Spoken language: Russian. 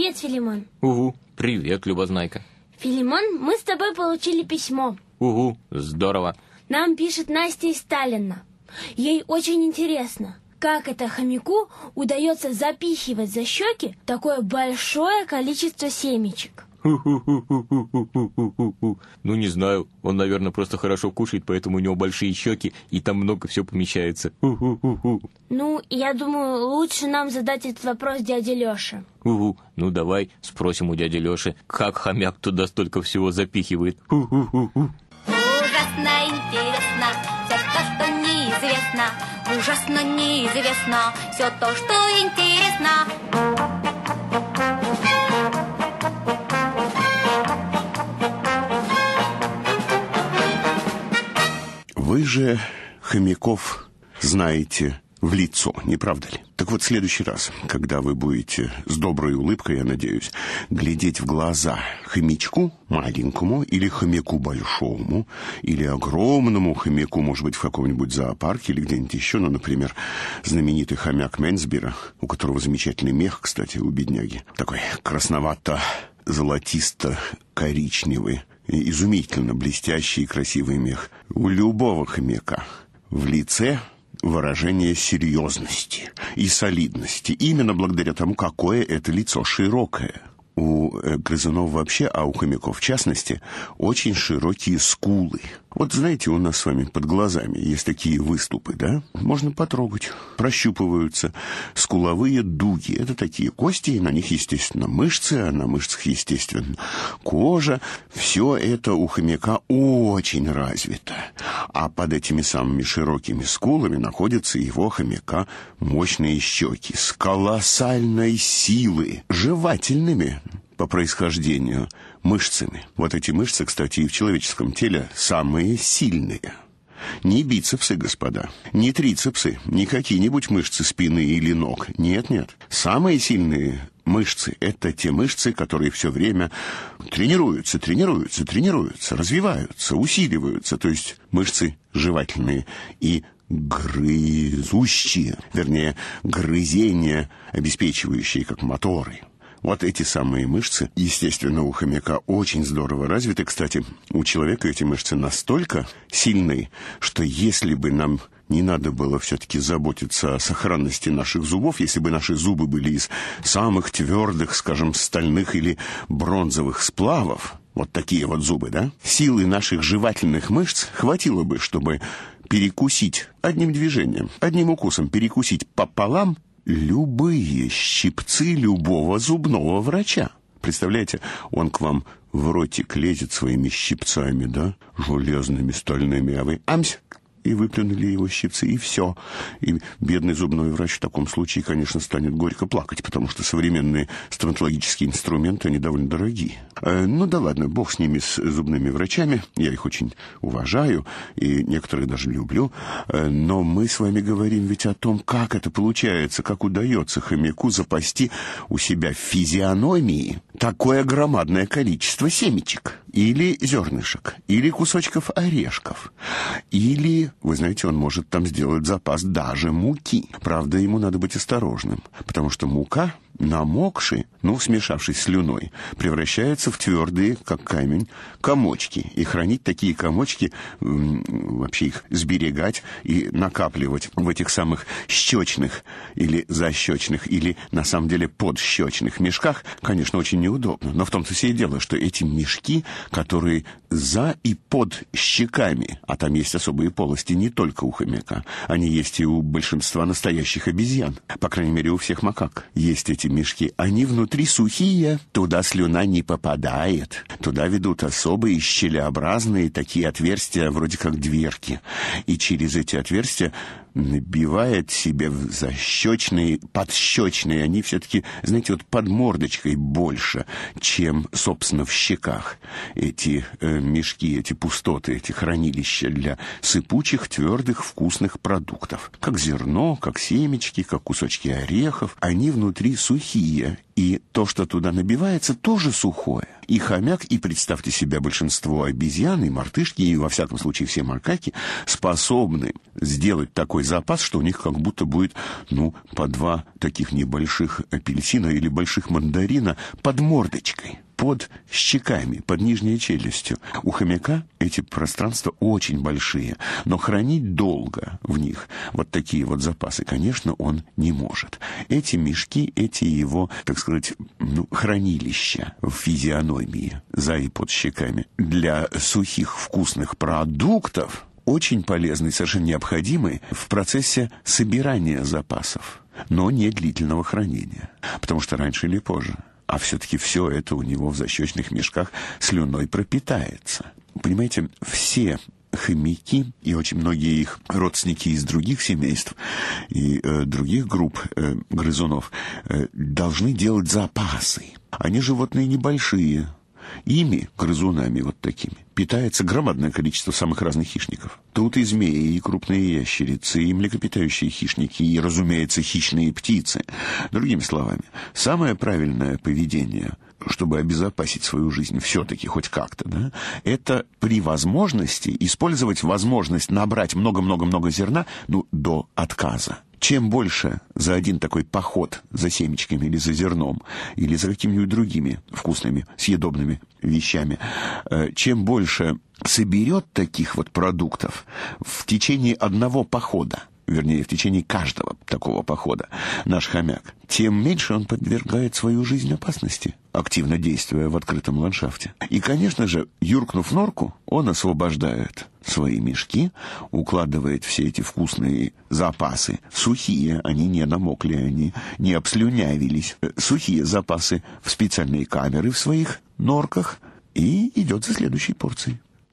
Привет, Филимон. Угу, привет, Любознайка. Филимон, мы с тобой получили письмо. Угу, здорово. Нам пишет Настя из Сталина. Ей очень интересно, как это хомяку удается запихивать за щеки такое большое количество семечек. Ну, не знаю. Он, наверное, просто хорошо кушает, поэтому у него большие щеки, и там много всего помещается. Ну, я думаю, лучше нам задать этот вопрос дяде Лёше. Угу. Ну, давай спросим у дяди Лёши, как хомяк туда столько всего запихивает. Ужасно интересно все то, что неизвестно. Ужасно неизвестно все то, что интересно. Вы же хомяков знаете в лицо, не правда ли? Так вот, в следующий раз, когда вы будете с доброй улыбкой, я надеюсь, глядеть в глаза хомячку маленькому или хомяку большому, или огромному хомяку, может быть, в каком-нибудь зоопарке или где-нибудь еще, ну, например, знаменитый хомяк Менсбера, у которого замечательный мех, кстати, у бедняги, такой красновато-золотисто-коричневый, изумительно блестящий и красивый мех. У любого хомяка в лице выражение серьезности и солидности, именно благодаря тому, какое это лицо широкое. У э, грызунов вообще, а у хомяков в частности, очень широкие скулы – вот знаете, у нас с вами под глазами есть такие выступы, да? Можно потрогать. Прощупываются скуловые дуги. Это такие кости, и на них, естественно, мышцы, а на мышцах, естественно, кожа. Все это у хомяка очень развито. А под этими самыми широкими скулами находятся его хомяка мощные щеки с колоссальной силой, жевательными по происхождению мышцами. Вот эти мышцы, кстати, и в человеческом теле самые сильные. Не бицепсы, господа, не трицепсы, не какие-нибудь мышцы спины или ног. Нет, нет. Самые сильные мышцы – это те мышцы, которые все время тренируются, тренируются, тренируются, развиваются, усиливаются. То есть мышцы жевательные и грызущие, вернее, грызения, обеспечивающие как моторы – вот эти самые мышцы, естественно, у хомяка очень здорово развиты. Кстати, у человека эти мышцы настолько сильные, что если бы нам не надо было все-таки заботиться о сохранности наших зубов, если бы наши зубы были из самых твердых, скажем, стальных или бронзовых сплавов, вот такие вот зубы, да, силы наших жевательных мышц хватило бы, чтобы перекусить одним движением, одним укусом перекусить пополам любые щипцы любого зубного врача. Представляете, он к вам в ротик лезет своими щипцами, да, железными, стальными, а вы амсь, и выплюнули его щипцы, и все. И бедный зубной врач в таком случае, конечно, станет горько плакать, потому что современные стоматологические инструменты, они довольно дорогие. Э, ну да ладно, бог с ними, с зубными врачами, я их очень уважаю, и некоторые даже люблю, э, но мы с вами говорим ведь о том, как это получается, как удается хомяку запасти у себя физиономии такое громадное количество семечек, или зернышек, или кусочков орешков, или вы знаете, он может там сделать запас даже муки. Правда, ему надо быть осторожным, потому что мука намокший, ну, смешавшись с слюной, превращается в твердые, как камень, комочки. И хранить такие комочки, вообще их сберегать и накапливать в этих самых щечных или защечных, или, на самом деле, подщечных мешках, конечно, очень неудобно. Но в том-то все и дело, что эти мешки, которые за и под щеками, а там есть особые полости не только у хомяка, они есть и у большинства настоящих обезьян, по крайней мере, у всех макак. Есть эти мешки, они внутри сухие, туда слюна не попадает. Туда ведут особые щелеобразные такие отверстия, вроде как дверки. И через эти отверстия набивает себе в защечные, подщечные, они все-таки, знаете, вот под мордочкой больше, чем, собственно, в щеках. Эти э, мешки, эти пустоты, эти хранилища для сыпучих, твердых, вкусных продуктов. Как зерно, как семечки, как кусочки орехов. Они внутри сухие, и то, что туда набивается, тоже сухое. И хомяк, и представьте себе большинство обезьян, и мартышки, и во всяком случае все макаки способны сделать такой запас, что у них как будто будет, ну, по два таких небольших апельсина или больших мандарина под мордочкой под щеками, под нижней челюстью. У хомяка эти пространства очень большие, но хранить долго в них вот такие вот запасы, конечно, он не может. Эти мешки, эти его, так сказать, ну, хранилища в физиономии за и под щеками для сухих вкусных продуктов очень полезны совершенно необходимы в процессе собирания запасов, но не длительного хранения. Потому что раньше или позже а все-таки все это у него в защечных мешках слюной пропитается. Понимаете, все хомяки и очень многие их родственники из других семейств и э, других групп э, грызунов э, должны делать запасы. Они животные небольшие, Ими, грызунами вот такими, питается громадное количество самых разных хищников. Тут и змеи, и крупные ящерицы, и млекопитающие хищники, и, разумеется, хищные птицы. Другими словами, самое правильное поведение чтобы обезопасить свою жизнь все-таки хоть как-то, да, это при возможности использовать возможность набрать много-много-много зерна, ну, до отказа чем больше за один такой поход за семечками или за зерном, или за какими-нибудь другими вкусными, съедобными вещами, э, чем больше соберет таких вот продуктов в течение одного похода, вернее, в течение каждого такого похода, наш хомяк, тем меньше он подвергает свою жизнь опасности, активно действуя в открытом ландшафте. И, конечно же, юркнув норку, он освобождает свои мешки, укладывает все эти вкусные запасы, сухие, они не намокли, они не обслюнявились, э, сухие запасы в специальные камеры в своих норках и идет за следующей порцией.